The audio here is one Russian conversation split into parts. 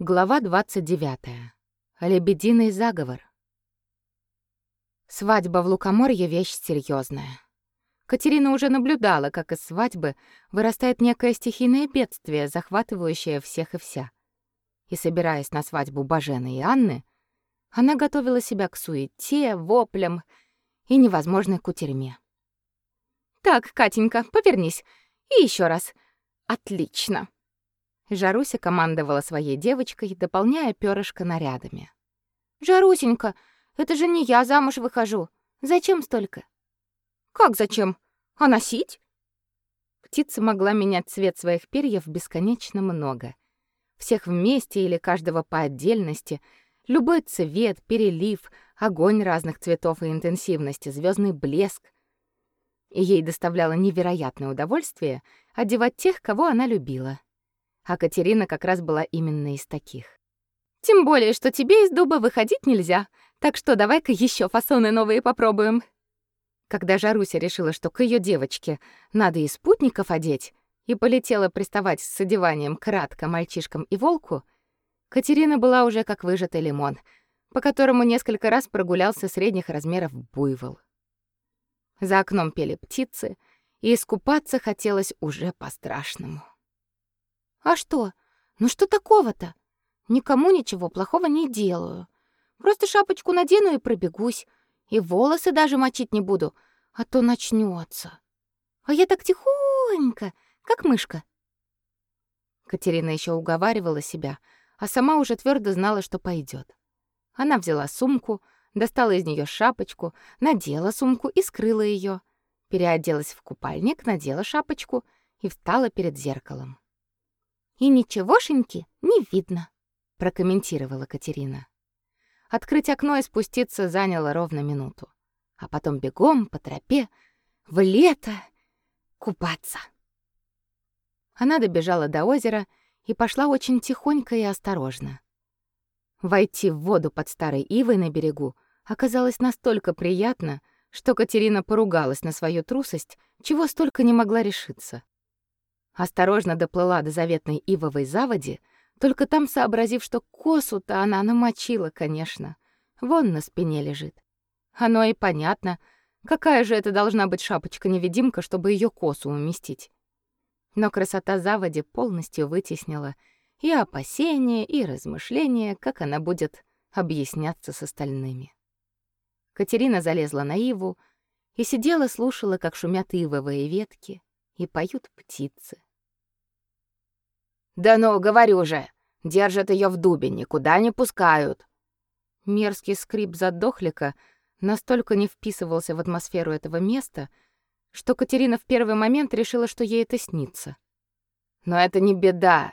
Глава 29. Лебединый заговор. Свадьба в Лукоморье — вещь серьезная. Катерина уже наблюдала, как из свадьбы вырастает некое стихийное бедствие, захватывающее всех и вся. И, собираясь на свадьбу Бажены и Анны, она готовила себя к суете, воплям и невозможной кутерьме. «Так, Катенька, повернись. И еще раз. Отлично!» Жаруся командовала своей девочкой, дополняя перышко нарядами. «Жарусенька, это же не я замуж выхожу. Зачем столько?» «Как зачем? А носить?» Птица могла менять цвет своих перьев бесконечно много. Всех вместе или каждого по отдельности, любой цвет, перелив, огонь разных цветов и интенсивности, звездный блеск. И ей доставляло невероятное удовольствие одевать тех, кого она любила а Катерина как раз была именно из таких. Тем более, что тебе из дуба выходить нельзя, так что давай-ка еще фасоны новые попробуем. Когда Жаруся решила, что к ее девочке надо и спутников одеть, и полетела приставать с одеванием кратко мальчишкам и волку, Катерина была уже как выжатый лимон, по которому несколько раз прогулялся средних размеров буйвол. За окном пели птицы, и искупаться хотелось уже по-страшному. А что? Ну что такого-то? Никому ничего плохого не делаю. Просто шапочку надену и пробегусь. И волосы даже мочить не буду, а то начнется. А я так тихонько, как мышка. Катерина еще уговаривала себя, а сама уже твердо знала, что пойдет. Она взяла сумку, достала из нее шапочку, надела сумку и скрыла ее, переоделась в купальник, надела шапочку и встала перед зеркалом. И ничегошеньки не видно, прокомментировала Катерина. Открыть окно и спуститься заняло ровно минуту, а потом бегом по тропе в лето купаться. Она добежала до озера и пошла очень тихонько и осторожно. Войти в воду под старой ивой на берегу оказалось настолько приятно, что Катерина поругалась на свою трусость, чего столько не могла решиться. Осторожно доплыла до заветной ивовой заводи, только там сообразив, что косу-то она намочила, конечно. Вон на спине лежит. Оно и понятно, какая же это должна быть шапочка-невидимка, чтобы ее косу уместить. Но красота заводи полностью вытеснила и опасения, и размышления, как она будет объясняться с остальными. Катерина залезла на иву и сидела, слушала, как шумят ивовые ветки и поют птицы. Да ну, говорю же, держат ее в дубе, никуда не пускают. Мерзкий скрип задохлика настолько не вписывался в атмосферу этого места, что Катерина в первый момент решила, что ей это снится. Но это не беда.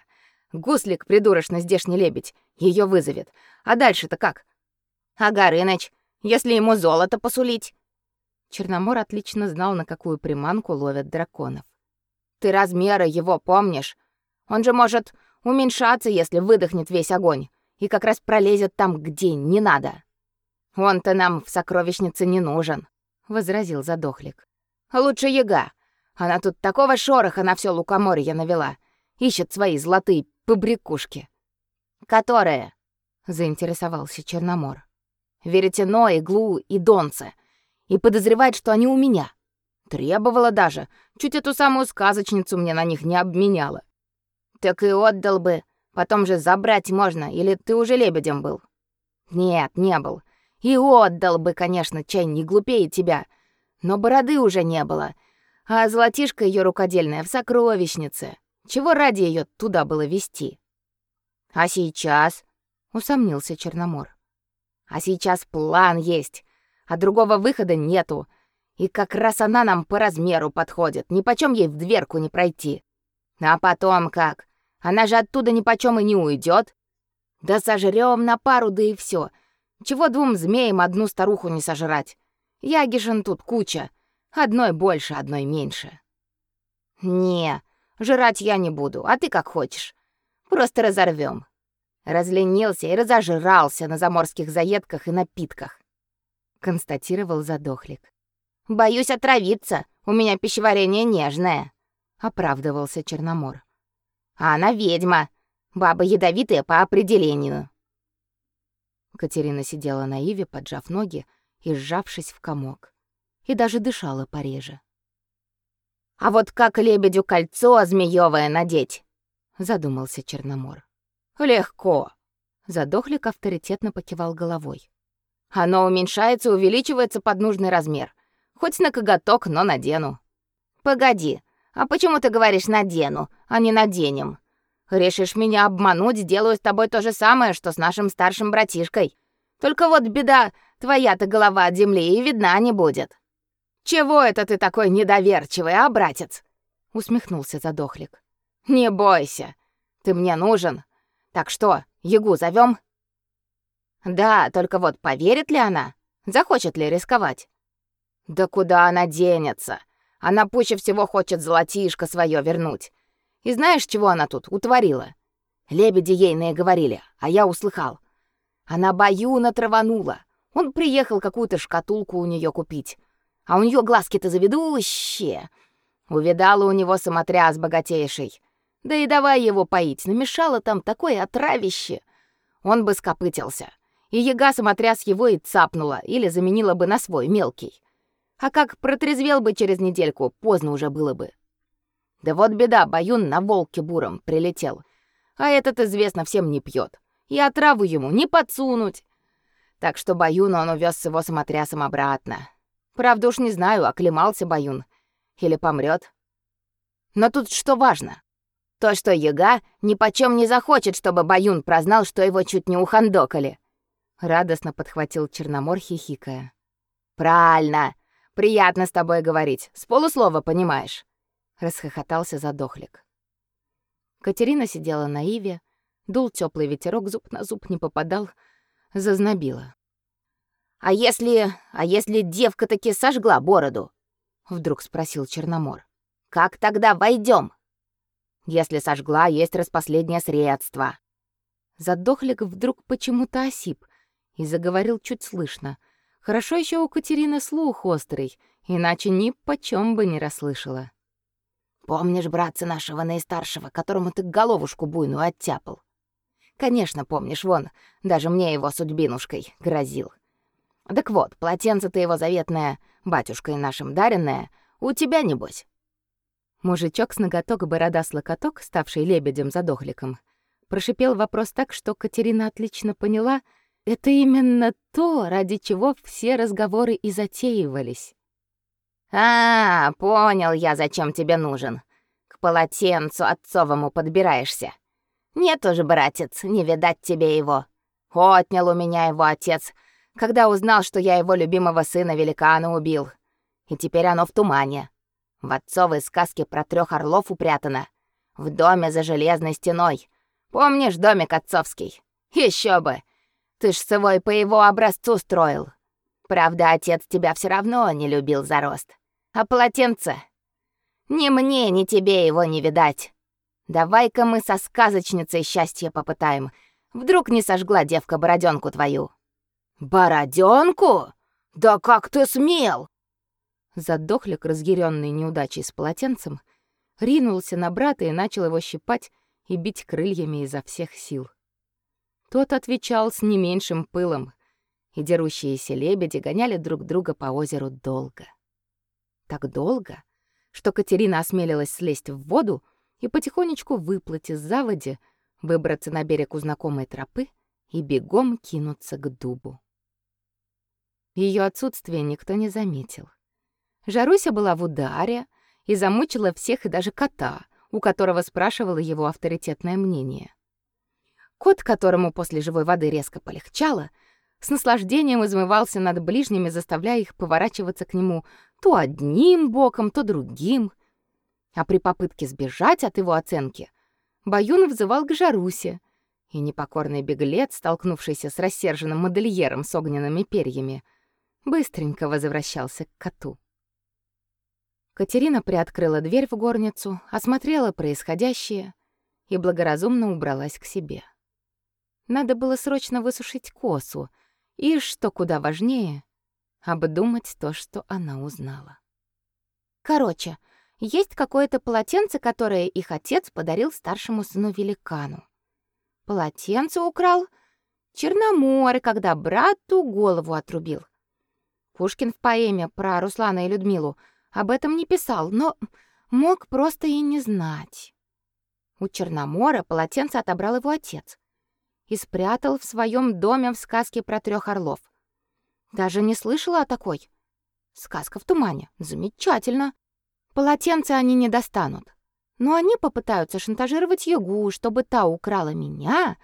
Гуслик, придурочный здешний лебедь, ее вызовет. А дальше-то как? А Горыныч, если ему золото посулить? Черномор отлично знал, на какую приманку ловят драконов. Ты размеры его помнишь? Он же может уменьшаться, если выдохнет весь огонь, и как раз пролезет там, где не надо. Он-то нам в сокровищнице не нужен, возразил задохлик. Лучше яга. Она тут такого шороха на все лукоморье навела. Ищет свои золотые побрякушки. Которые? заинтересовался Черномор. Веретено, иглу и донце. И подозревает, что они у меня. Требовала даже, чуть эту самую сказочницу мне на них не обменяла. Так и отдал бы. Потом же забрать можно, или ты уже лебедем был? Нет, не был. И отдал бы, конечно, чай не глупее тебя. Но бороды уже не было. А золотишко ее рукодельное в сокровищнице. Чего ради ее туда было вести? А сейчас? Усомнился Черномор. А сейчас план есть, а другого выхода нету. И как раз она нам по размеру подходит. Ни почем ей в дверку не пройти. А потом как? Она же оттуда ни почем и не уйдет. Да сожрём на пару, да и все. Чего двум змеям одну старуху не сожрать? Ягишин тут куча. Одной больше, одной меньше. Не, жрать я не буду, а ты как хочешь. Просто разорвем. Разленился и разожрался на заморских заедках и напитках, констатировал задохлик. Боюсь отравиться. У меня пищеварение нежное оправдывался Черномор. А она ведьма. Бабы ядовитые по определению. Катерина сидела на иве, поджав ноги и сжавшись в комок, и даже дышала пореже. А вот как лебедю кольцо змеёвое надеть? задумался Черномор. Легко. Задохлик авторитетно покивал головой. Оно уменьшается, увеличивается под нужный размер. Хоть на коготок, но надену. Погоди, а почему ты говоришь надену, а не наденем? Решишь меня обмануть, сделаю с тобой то же самое, что с нашим старшим братишкой. Только вот беда, твоя-то голова от земли и видна не будет. Чего это ты такой недоверчивый, а, братец? усмехнулся задохлик. Не бойся. Ты мне нужен. Так что, Ягу зовем? Да, только вот поверит ли она? Захочет ли рисковать? Да куда она денется? Она пуще всего хочет золотишко свое вернуть. И знаешь, чего она тут утворила? Лебеди ейные говорили, а я услыхал. Она баюна траванула. Он приехал какую-то шкатулку у нее купить. А у нее глазки-то заведущие. Увидала у него самотряс богатейший. Да и давай его поить, намешала там такое отравище. Он бы скопытился. И яга самотряс его и цапнула, или заменила бы на свой мелкий. А как протрезвел бы через недельку, поздно уже было бы. Да вот беда, Баюн на волке буром прилетел. А этот, известно, всем не пьет. И отраву ему не подсунуть. Так что Баюн он увез с его самотрясом обратно. Правда уж не знаю, оклемался Баюн или помрет. Но тут что важно? То, что Яга ни почем не захочет, чтобы Баюн прознал, что его чуть не ухандокали. Радостно подхватил Черномор, хихикая. Правильно. Приятно с тобой говорить. С полуслова понимаешь расхохотался задохлик. Катерина сидела на иве, дул теплый ветерок, зуб на зуб не попадал, зазнобила. А если, а если девка таки сожгла бороду? вдруг спросил Черномор. Как тогда войдем? Если сожгла, есть распоследнее средство. Задохлик вдруг почему-то осип и заговорил чуть слышно. Хорошо еще у Катерины слух острый, иначе ни почем бы не расслышала. Помнишь братца нашего наистаршего, которому ты головушку буйную оттяпал? Конечно, помнишь, вон, даже мне его судьбинушкой грозил. Так вот, полотенце ты его заветное, батюшкой нашим даренное, у тебя небось. Мужичок с ноготок борода-слокоток, ставший лебедем-задохликом, прошипел вопрос так, что Катерина отлично поняла, это именно то, ради чего все разговоры и затеивались. А, понял я, зачем тебе нужен. К полотенцу отцовому подбираешься. Нет уже, братец, не видать тебе его. Отнял у меня его отец, когда узнал, что я его любимого сына великана убил. И теперь оно в тумане. В отцовой сказке про трех орлов упрятано. В доме за железной стеной. Помнишь домик отцовский? Еще бы. Ты ж свой по его образцу строил. Правда, отец тебя все равно не любил за рост. А полотенце? Ни мне, ни тебе его не видать. Давай-ка мы со сказочницей счастье попытаем. Вдруг не сожгла девка бороденку твою. Бороденку? Да как ты смел? Задохлик, разъяренный неудачей с полотенцем, ринулся на брата и начал его щипать и бить крыльями изо всех сил. Тот отвечал с не меньшим пылом, и дерущиеся лебеди гоняли друг друга по озеру долго так долго, что Катерина осмелилась слезть в воду и потихонечку выплыть из заводи, выбраться на берег у знакомой тропы и бегом кинуться к дубу. Ее отсутствие никто не заметил. Жаруся была в ударе и замучила всех и даже кота, у которого спрашивала его авторитетное мнение. Кот, которому после живой воды резко полегчало, с наслаждением измывался над ближними, заставляя их поворачиваться к нему то одним боком, то другим. А при попытке сбежать от его оценки Баюн взывал к Жарусе, и непокорный беглец, столкнувшийся с рассерженным модельером с огненными перьями, быстренько возвращался к коту. Катерина приоткрыла дверь в горницу, осмотрела происходящее и благоразумно убралась к себе. Надо было срочно высушить косу и, что куда важнее, обдумать то, что она узнала. Короче, есть какое-то полотенце, которое их отец подарил старшему сыну великану. полотенце украл, Черномор, когда брату голову отрубил. Пушкин в поэме про Руслана и Людмилу об этом не писал, но мог просто и не знать. У Черномора полотенце отобрал его отец и спрятал в своем доме в сказке про трех орлов. Даже не слышала о такой. Сказка в тумане. Замечательно. Полотенце они не достанут. Но они попытаются шантажировать Ягу, чтобы та украла меня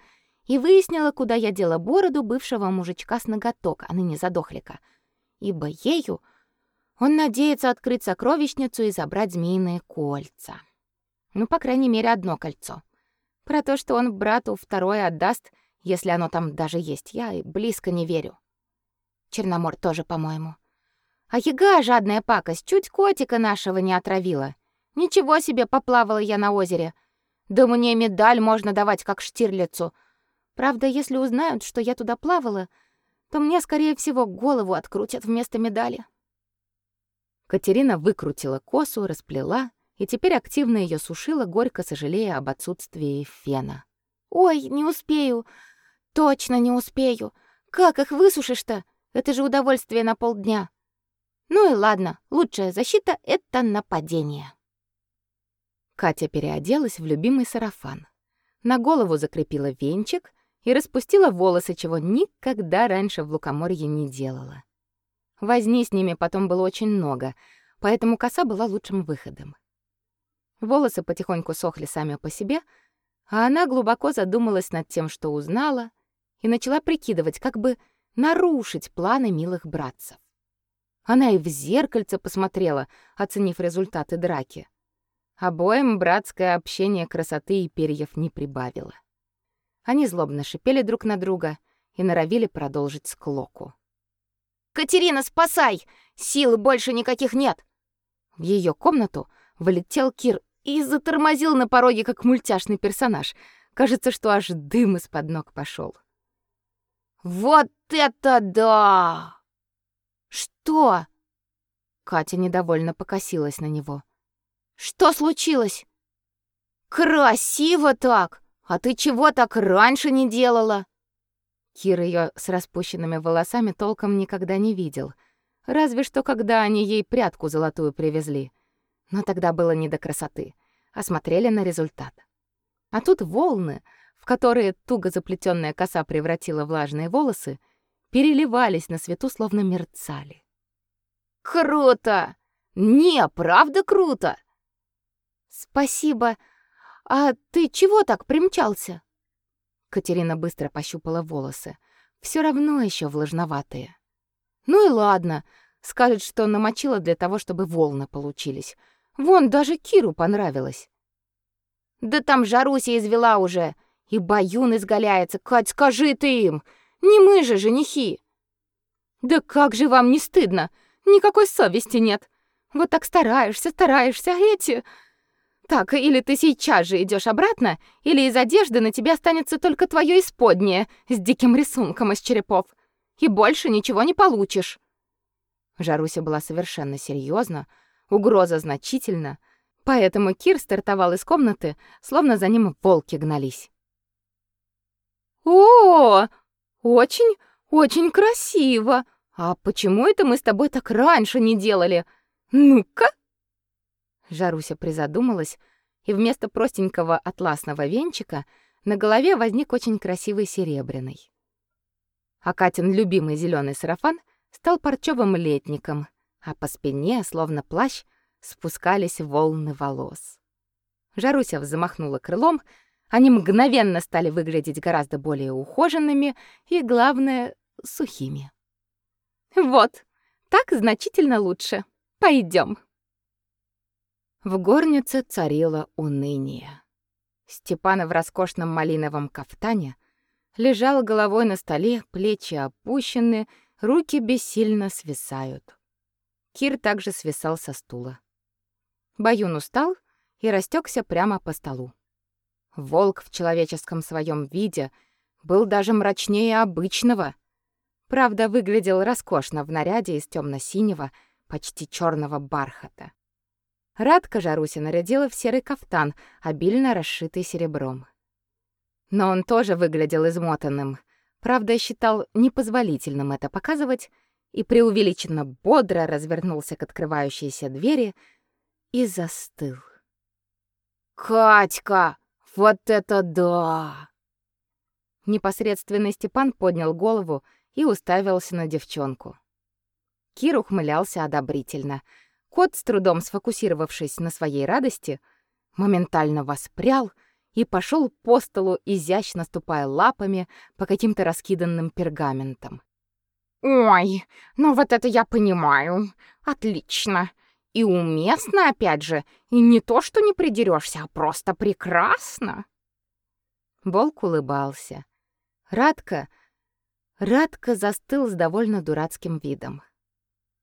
и выяснила, куда я дела бороду бывшего мужичка с ноготок, а ныне задохлика. Ибо ею он надеется открыть сокровищницу и забрать змеиные кольца. Ну, по крайней мере, одно кольцо. Про то, что он брату второе отдаст, если оно там даже есть, я и близко не верю. Черномор тоже, по-моему. А яга, жадная пакость, чуть котика нашего не отравила. Ничего себе, поплавала я на озере. Да мне медаль можно давать, как Штирлицу. Правда, если узнают, что я туда плавала, то мне, скорее всего, голову открутят вместо медали. Катерина выкрутила косу, расплела и теперь активно ее сушила, горько сожалея об отсутствии фена. «Ой, не успею! Точно не успею! Как их высушишь-то? Это же удовольствие на полдня!» «Ну и ладно, лучшая защита — это нападение!» Катя переоделась в любимый сарафан. На голову закрепила венчик и распустила волосы, чего никогда раньше в Лукоморье не делала. Возни с ними потом было очень много, поэтому коса была лучшим выходом. Волосы потихоньку сохли сами по себе, а она глубоко задумалась над тем, что узнала, и начала прикидывать, как бы нарушить планы милых братцев. Она и в зеркальце посмотрела, оценив результаты драки. Обоим братское общение красоты и перьев не прибавило. Они злобно шипели друг на друга и норовили продолжить склоку. «Катерина, спасай! Сил больше никаких нет!» В ее комнату влетел Кир и затормозил на пороге, как мультяшный персонаж. Кажется, что аж дым из-под ног пошел. «Вот это да!» «Что?» Катя недовольно покосилась на него. «Что случилось?» «Красиво так! А ты чего так раньше не делала?» Кир ее с распущенными волосами толком никогда не видел. Разве что когда они ей прядку золотую привезли. Но тогда было не до красоты, а смотрели на результат. А тут волны, в которые туго заплетенная коса превратила влажные волосы, переливались на свету, словно мерцали. «Круто! Не, правда круто!» «Спасибо. А ты чего так примчался?» Катерина быстро пощупала волосы. Все равно еще влажноватые. Ну и ладно, скажет, что намочила для того, чтобы волны получились. Вон даже Киру понравилось. Да там Жаруся извела уже, и Баюн изгаляется. Кать, скажи ты им, не мы же женихи. Да как же вам не стыдно? Никакой совести нет. Вот так стараешься, стараешься, а эти так, или ты сейчас же идешь обратно, или из одежды на тебя останется только твое исподнее с диким рисунком из черепов, и больше ничего не получишь. Жаруся была совершенно серьезна, угроза значительна, поэтому Кир стартовал из комнаты, словно за ним волки гнались. О, очень, очень красиво. А почему это мы с тобой так раньше не делали? Ну-ка. Жаруся призадумалась, и вместо простенького атласного венчика на голове возник очень красивый серебряный. А Катин любимый зеленый сарафан стал парчевым летником, а по спине, словно плащ, спускались волны волос. Жаруся взмахнула крылом, они мгновенно стали выглядеть гораздо более ухоженными и, главное, сухими. Вот, так значительно лучше. Пойдем. В горнице царило уныние. Степан в роскошном малиновом кафтане лежал головой на столе, плечи опущены, руки бессильно свисают. Кир также свисал со стула. Баюн устал и растекся прямо по столу. Волк в человеческом своем виде был даже мрачнее обычного. Правда, выглядел роскошно в наряде из темно синего почти черного бархата. Радка Жаруся нарядила в серый кафтан, обильно расшитый серебром. Но он тоже выглядел измотанным. Правда, считал непозволительным это показывать и преувеличенно бодро развернулся к открывающейся двери и застыл. «Катька, вот это да!» Непосредственный Степан поднял голову и уставился на девчонку. Кир ухмылялся одобрительно. Кот, с трудом сфокусировавшись на своей радости, моментально воспрял и пошел по столу, изящно ступая лапами по каким-то раскиданным пергаментам. «Ой, ну вот это я понимаю. Отлично. И уместно, опять же, и не то, что не придерешься, а просто прекрасно». Волк улыбался. Радко... Радко застыл с довольно дурацким видом.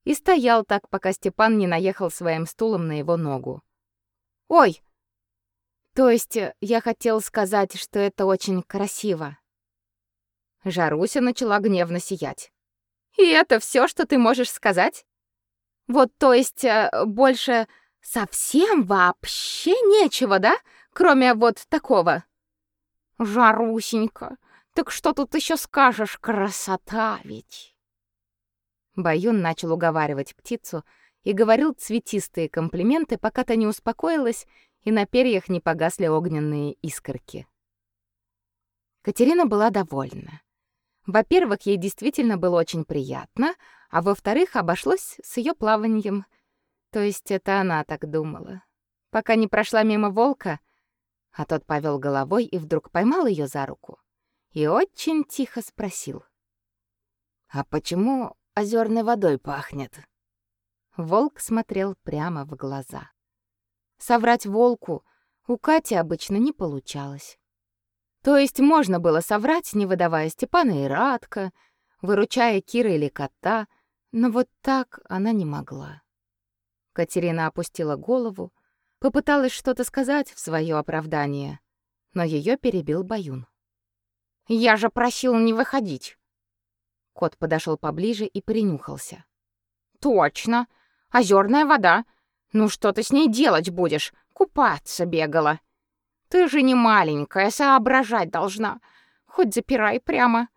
И стоял так, пока Степан не наехал своим стулом на его ногу. «Ой! То есть э, я хотел сказать, что это очень красиво». Жаруся начала гневно сиять. «И это все, что ты можешь сказать? Вот, то есть, э, больше совсем вообще нечего, да? Кроме вот такого?» «Жарусенька, так что тут еще скажешь, красота ведь!» Баюн начал уговаривать птицу и говорил цветистые комплименты, пока та не успокоилась и на перьях не погасли огненные искорки. Катерина была довольна. Во-первых, ей действительно было очень приятно, а во-вторых, обошлось с ее плаванием. То есть это она так думала. Пока не прошла мимо волка, а тот повел головой и вдруг поймал ее за руку и очень тихо спросил. «А почему озерной водой пахнет?» Волк смотрел прямо в глаза. Соврать волку у Кати обычно не получалось. То есть можно было соврать, не выдавая Степана и Радка, выручая Кира или кота, но вот так она не могла. Катерина опустила голову, попыталась что-то сказать в свое оправдание, но ее перебил Баюн. Я же просил не выходить. Кот подошел поближе и принюхался. Точно. Озерная вода. Ну что ты с ней делать будешь? Купаться бегала. Ты же не маленькая, соображать должна. Хоть запирай прямо.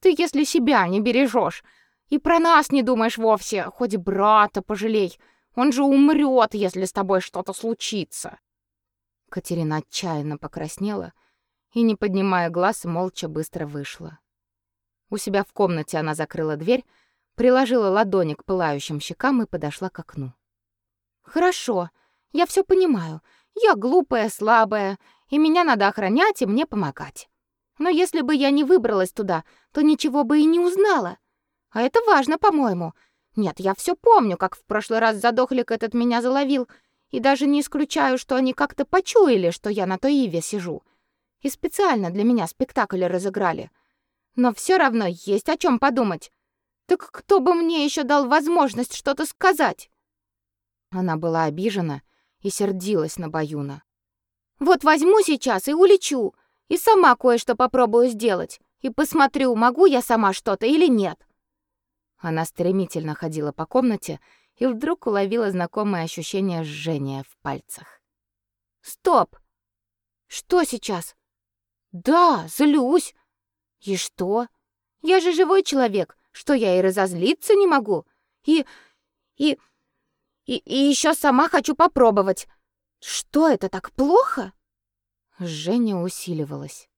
Ты если себя не бережешь и про нас не думаешь вовсе, хоть брата пожалей. Он же умрет, если с тобой что-то случится. Катерина отчаянно покраснела и, не поднимая глаз, молча быстро вышла. У себя в комнате она закрыла дверь, приложила ладони к пылающим щекам и подошла к окну. «Хорошо, я все понимаю. Я глупая, слабая, и меня надо охранять и мне помогать. Но если бы я не выбралась туда, то ничего бы и не узнала. А это важно, по-моему. Нет, я все помню, как в прошлый раз задохлик этот меня заловил, и даже не исключаю, что они как-то почуяли, что я на той иве сижу и специально для меня спектакль разыграли. Но все равно есть о чем подумать. Так кто бы мне еще дал возможность что-то сказать? Она была обижена и сердилась на Баюна. Вот возьму сейчас и улечу, и сама кое-что попробую сделать, и посмотрю, могу я сама что-то или нет. Она стремительно ходила по комнате и вдруг уловила знакомое ощущение жжения в пальцах. Стоп. Что сейчас? Да, злюсь. И что? Я же живой человек, что я и разозлиться не могу. И и и, и еще сама хочу попробовать. Что это так плохо? Женя усиливалась.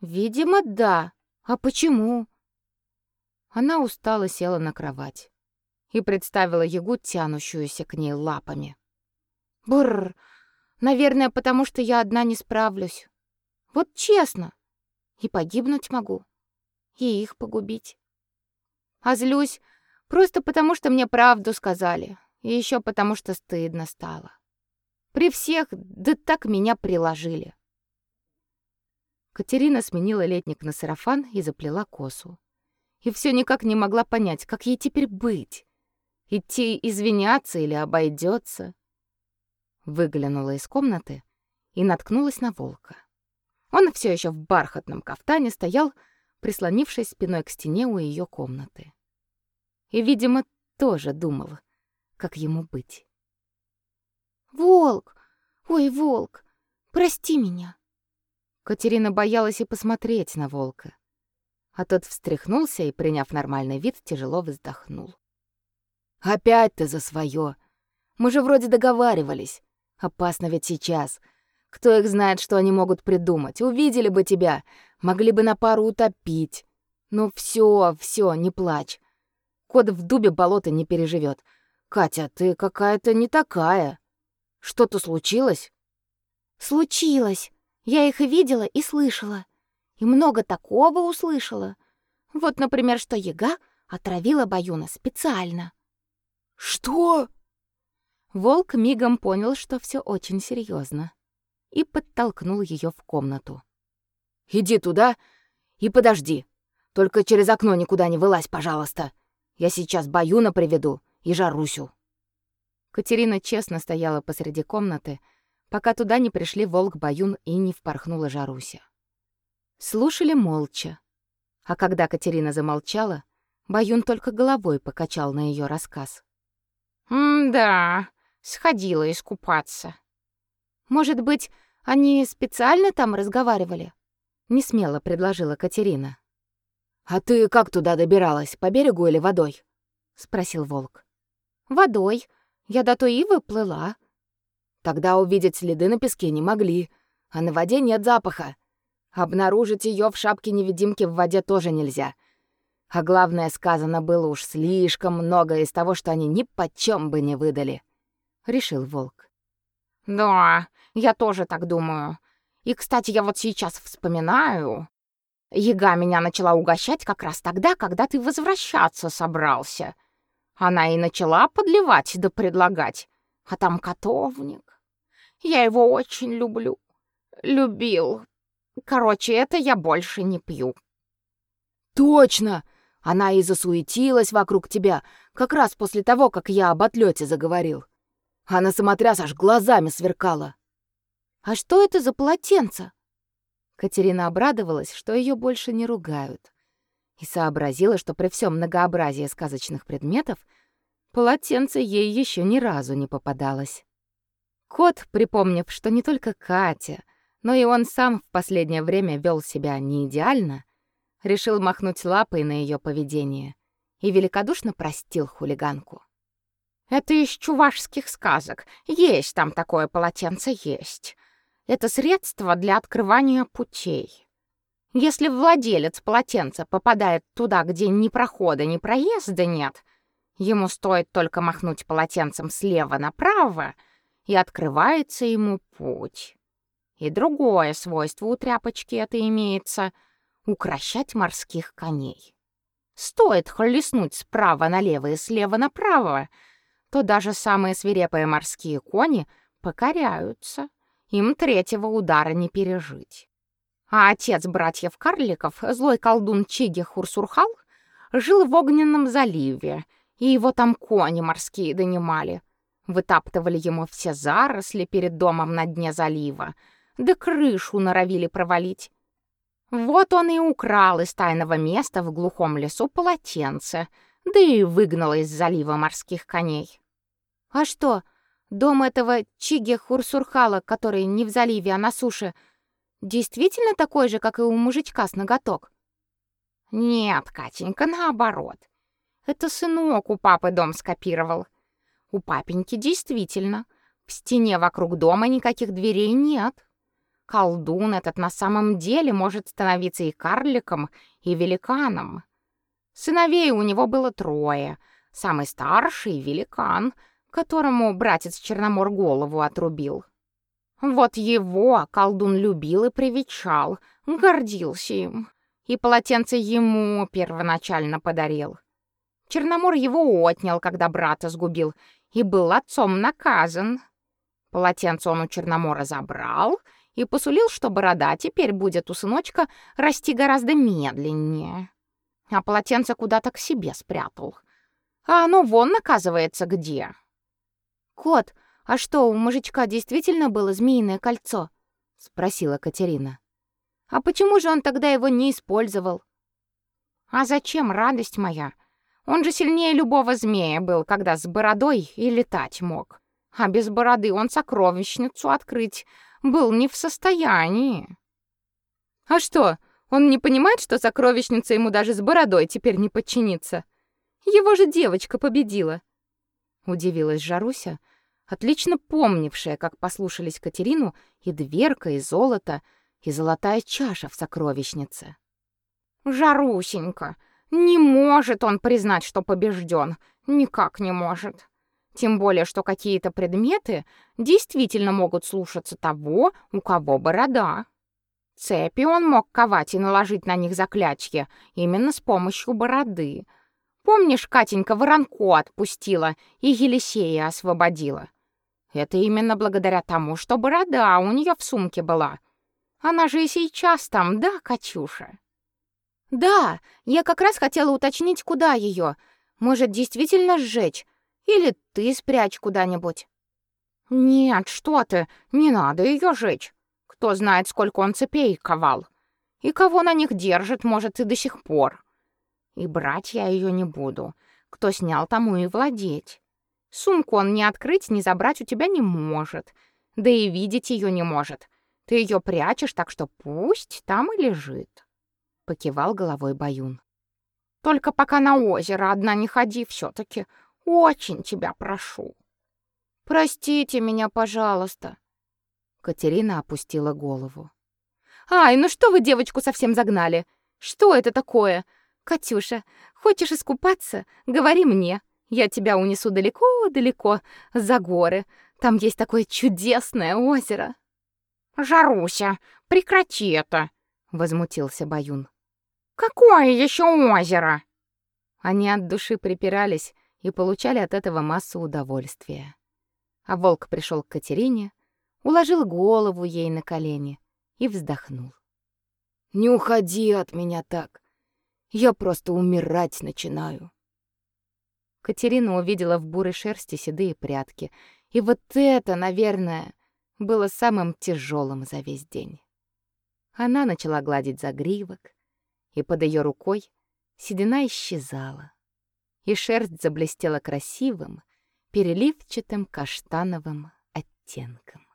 Видимо, да. А почему? Она устало села на кровать и представила Ягу, тянущуюся к ней лапами. Бррр. Наверное, потому что я одна не справлюсь. Вот честно. И погибнуть могу, и их погубить. А злюсь просто потому, что мне правду сказали, и еще потому, что стыдно стало. При всех да так меня приложили. Катерина сменила летник на сарафан и заплела косу. И все никак не могла понять, как ей теперь быть. Идти извиняться или обойдется. Выглянула из комнаты и наткнулась на волка. Он все еще в бархатном кафтане стоял, прислонившись спиной к стене у ее комнаты. И, видимо, тоже думал, как ему быть. «Волк! Ой, волк! Прости меня!» Катерина боялась и посмотреть на волка. А тот встряхнулся и, приняв нормальный вид, тяжело вздохнул. «Опять ты за свое. Мы же вроде договаривались. Опасно ведь сейчас. Кто их знает, что они могут придумать? Увидели бы тебя, могли бы на пару утопить. Ну все, все, не плачь. Кот в дубе болото не переживет. Катя, ты какая-то не такая. Что-то случилось? Случилось. Я их видела и слышала. И много такого услышала. Вот, например, что Яга отравила Баюна специально. Что? Волк мигом понял, что все очень серьезно, и подтолкнул ее в комнату. Иди туда и подожди. Только через окно никуда не вылазь, пожалуйста. Я сейчас Баюна приведу и Жарусю. Катерина честно стояла посреди комнаты, пока туда не пришли волк Баюн и не впорхнула Жаруся. Слушали молча. А когда Катерина замолчала, Баюн только головой покачал на ее рассказ. «М-да, сходила искупаться». «Может быть, они специально там разговаривали?» — несмело предложила Катерина. «А ты как туда добиралась, по берегу или водой?» — спросил волк. «Водой. Я до той ивы плыла». «Тогда увидеть следы на песке не могли, а на воде нет запаха. Обнаружить ее в шапке-невидимки в воде тоже нельзя. А главное, сказано было уж слишком много из того, что они ни почем бы не выдали», — решил волк. «Да, я тоже так думаю. И, кстати, я вот сейчас вспоминаю, Яга меня начала угощать как раз тогда, когда ты возвращаться собрался. Она и начала подливать да предлагать. А там котовник. Я его очень люблю. Любил. Короче, это я больше не пью. Точно! Она и засуетилась вокруг тебя, как раз после того, как я об отлете заговорил. Она самотряс аж глазами сверкала. А что это за полотенце? Катерина обрадовалась, что ее больше не ругают, и сообразила, что при всем многообразии сказочных предметов полотенце ей еще ни разу не попадалось. Кот, припомнив, что не только Катя, но и он сам в последнее время вел себя не идеально, решил махнуть лапой на ее поведение и великодушно простил хулиганку. Это из чувашских сказок. Есть там такое полотенце, есть. Это средство для открывания путей. Если владелец полотенца попадает туда, где ни прохода, ни проезда нет, ему стоит только махнуть полотенцем слева направо, и открывается ему путь. И другое свойство у тряпочки это имеется — укращать морских коней. Стоит хлестнуть справа налево и слева направо, то даже самые свирепые морские кони покоряются — им третьего удара не пережить. А отец братьев-карликов, злой колдун Чиги Хурсурхал, жил в огненном заливе, и его там кони морские донимали. Вытаптывали ему все заросли перед домом на дне залива, да крышу норовили провалить. Вот он и украл из тайного места в глухом лесу полотенце, да и выгнал из залива морских коней. А что, Дом этого Чиги Хурсурхала, который не в заливе, а на суше, действительно такой же, как и у мужичка с ноготок? Нет, Катенька, наоборот. Это сынок у папы дом скопировал. У папеньки действительно в стене вокруг дома никаких дверей нет. Колдун этот на самом деле может становиться и карликом, и великаном. Сыновей у него было трое. Самый старший — великан — которому братец Черномор голову отрубил. Вот его колдун любил и привечал, гордился им, и полотенце ему первоначально подарил. Черномор его отнял, когда брата сгубил, и был отцом наказан. Полотенце он у Черномора забрал и посулил, что борода теперь будет у сыночка расти гораздо медленнее. А полотенце куда-то к себе спрятал. А оно вон, оказывается, где. «Кот, а что, у мужичка действительно было змеиное кольцо?» — спросила Катерина. «А почему же он тогда его не использовал?» «А зачем, радость моя? Он же сильнее любого змея был, когда с бородой и летать мог. А без бороды он сокровищницу открыть был не в состоянии». А что, он не понимает, что сокровищница ему даже с бородой теперь не подчинится? Его же девочка победила. Удивилась Жаруся, отлично помнившая, как послушались Катерину и дверка, и золото, и золотая чаша в сокровищнице. Жарусенька, не может он признать, что побежден, никак не может. Тем более, что какие-то предметы действительно могут слушаться того, у кого борода. Цепи он мог ковать и наложить на них заклятие именно с помощью бороды. Помнишь, Катенька Воронко отпустила и Елисея освободила? Это именно благодаря тому, что борода у нее в сумке была. Она же и сейчас там, да, Катюша? Да, я как раз хотела уточнить, куда ее. Может, действительно сжечь? Или ты спрячь куда-нибудь? Нет, что ты, не надо ее жечь. Кто знает, сколько он цепей ковал. И кого на них держит, может, и до сих пор. И брать я ее не буду. Кто снял, тому и владеть. Сумку он ни открыть, ни забрать у тебя не может. Да и видеть ее не может. Ты ее прячешь, так что пусть там и лежит. Покивал головой Баюн. Только пока на озеро одна не ходи все таки очень тебя прошу. Простите меня, пожалуйста. Катерина опустила голову. Ай, ну что вы девочку совсем загнали? Что это такое? Катюша, хочешь искупаться? Говори мне. Я тебя унесу далеко-далеко за горы. Там есть такое чудесное озеро. Жаруся, прекрати это, возмутился Баюн. Какое еще озеро? Они от души припирались, и получали от этого массу удовольствия. А волк пришел к Катерине, уложил голову ей на колени и вздохнул. «Не уходи от меня так. Я просто умирать начинаю». Катерина увидела в бурой шерсти седые прядки, и вот это, наверное, было самым тяжелым за весь день. Она начала гладить загривок, и под ее рукой седина исчезала и шерсть заблестела красивым, переливчатым каштановым оттенком.